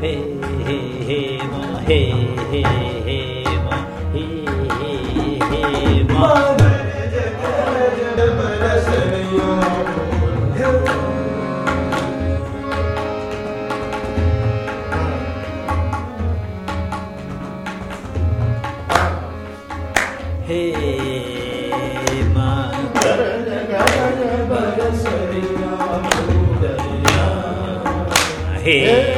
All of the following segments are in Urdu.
he ma ma ma ma. Hey.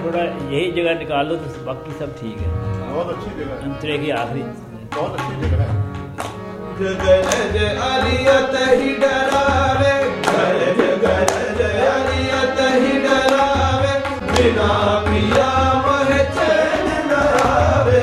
تھوڑا یہی جگہ نکال لو تو باقی سب ٹھیک ہے۔ بہت اچھی جگہ انترے کی آخری۔ گرد اریت بنا پیا مہ چین نراوے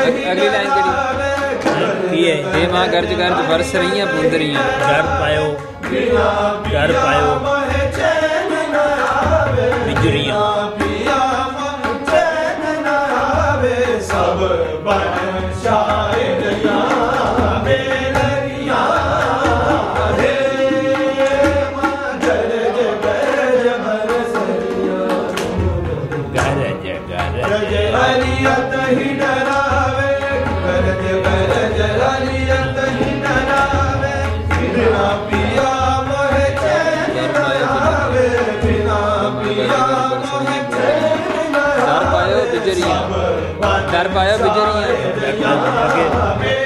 اگلی لائن ہے ماں گرج گرج برس رہی ہیں بوند رہی ہیں گھر پایو گھر پایو سب بن شاعر بجری ہیں۔ ڈر پایا بجری ہیں۔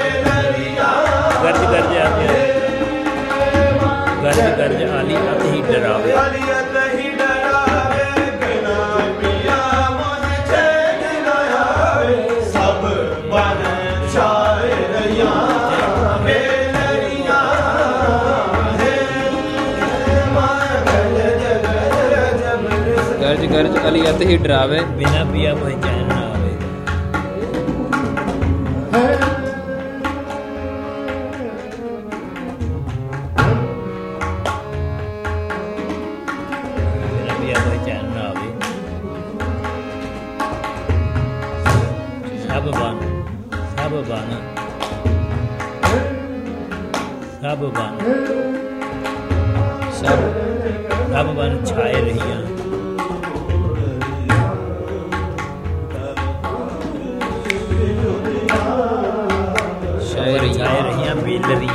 گرج علیت ہی ڈراوے بنا پیا کوئی چین نہ آوے سب بان سب سب بن چھائے رہی ہیں يا بي الذي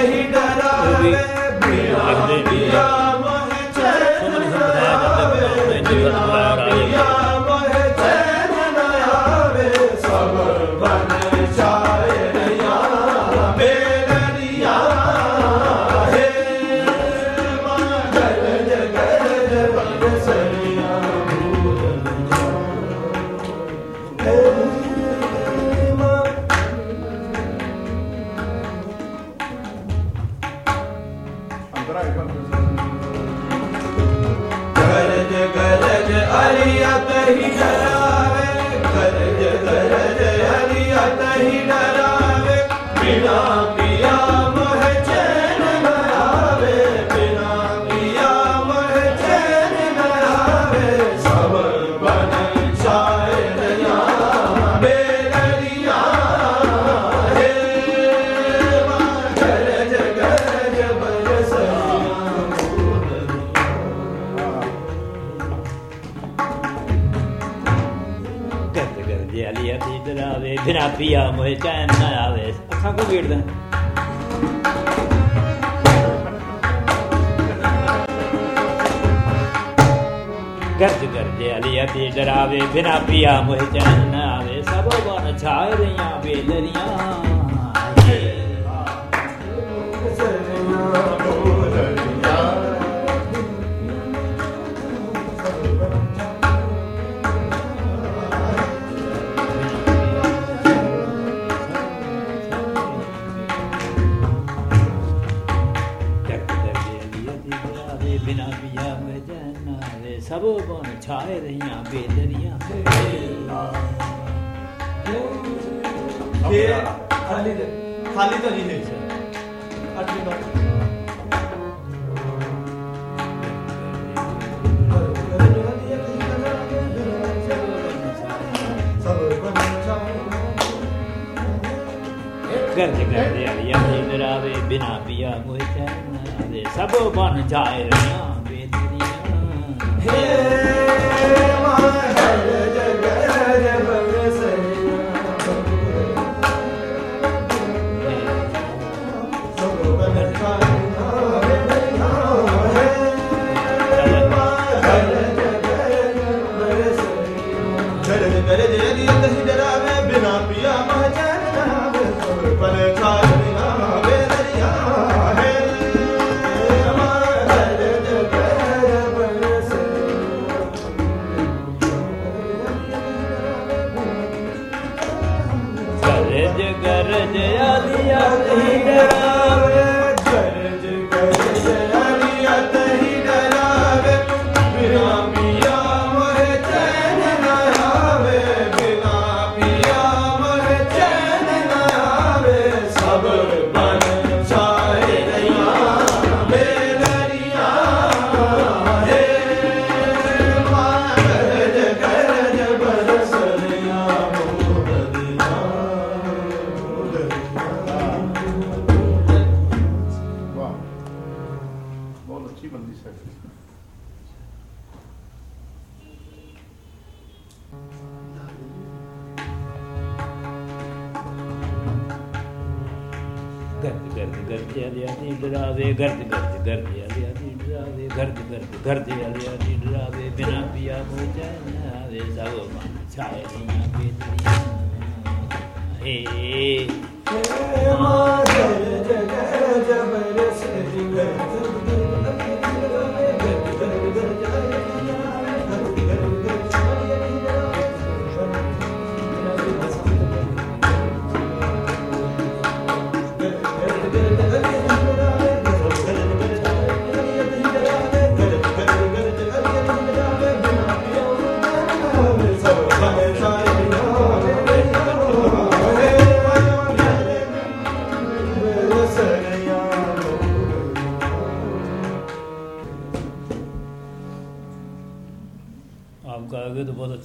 نہیں ڈرا ہوئے چاہے نہ آوے اکھاں کو گیڑ دیں گرج گرجے علی تی ڈراوے بنا پیا موہ چین نہ آوے سبو بن چھائے ریاں بے لریاں ਬਿਨਾ ਪਿਆ ਮਜਨਾ ਰੇ ਸਭ ਬਨ ਛਾਏ ਰਹੀਆਂ ਬੇਦਰੀਆਂ ਤੇ ਖਾਲੀ ਦੇ ਖਾਲੀ ਤਾਂ ਨਹੀਂ ਹੈ ਅੱਜ ਨਾ کر کے کر دیا یا میرا وے بنا پیا کوئی چین دے سب بن جائے نا بے دنیا ہے ماں بنا پیا مہجا کی بندش ہے۔ گرد گرد گرد والے آدھی ڈرا دے گرد گرد گرد والے آدھی ڈرا دے گرد گرد گرد والے آدھی ڈرا دے بنا پیا ہو جائے سب چھائے بنا پہ اے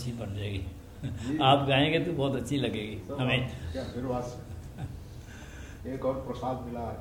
اچھی بن جائے گی۔ آپ گائیں گے تو بہت اچھی لگے گی۔ ہمیں۔ ایک اور پرساد ملا۔